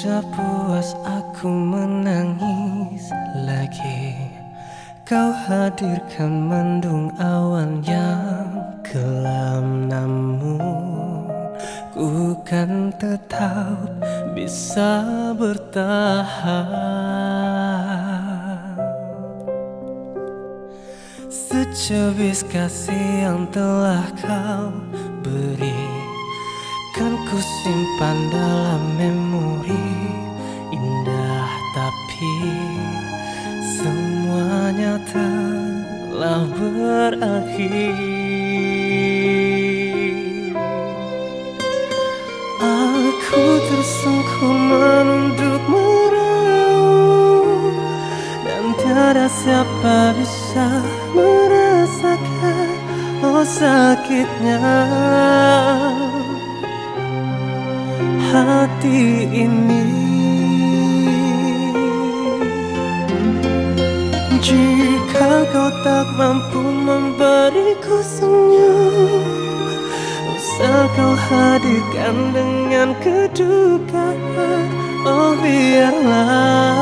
Sudah puas aku menangis lagi. Kau hadirkan mendung awan yang kelam Namun ku kan tetap bisa bertahan. Secebis kasih yang telah kau beri ku simpan dalam memori Indah tapi Semuanya telah berakhir. Aku tersungkur menunduk meraung Dan tiada siapa bisa merasakan Oh sakitnya hati ini. Jika kau tak mampu memberiku senyum Usah kau hadirkan dengan kedukaan Oh biarlah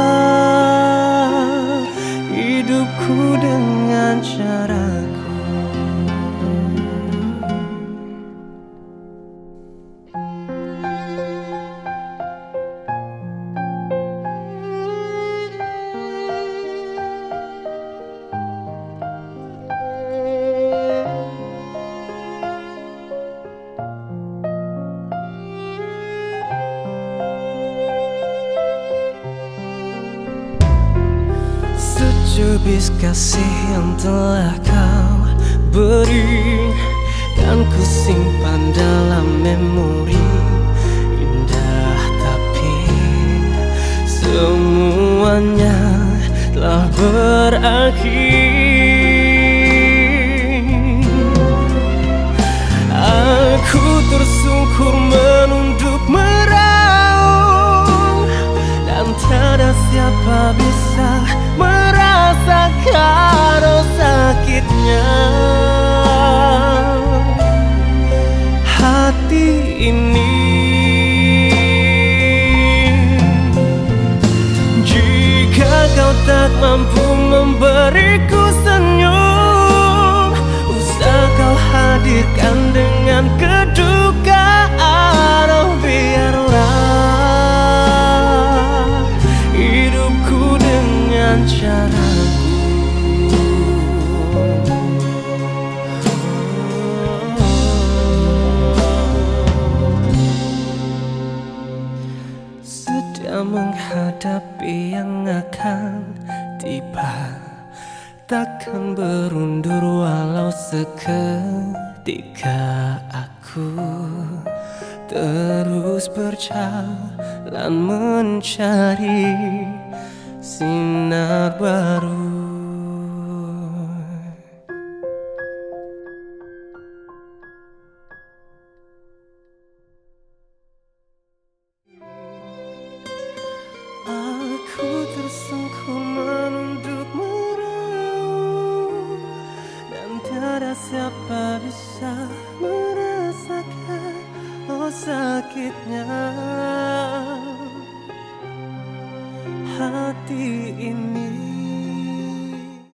hidupku dengan cara Secubis kasih yang telah kau beri Kan ku simpan dalam memori. Indah tapi Semuanya telah berakhir tak mampu memberiku senyum. Usah kau hadirkan dengan kedukaan. Oh biarlah hidupku dengan caraku menghadapi yang akan tiba Takkan berundur walau seketika aku Terus berjalan mencari sinar baru hati ini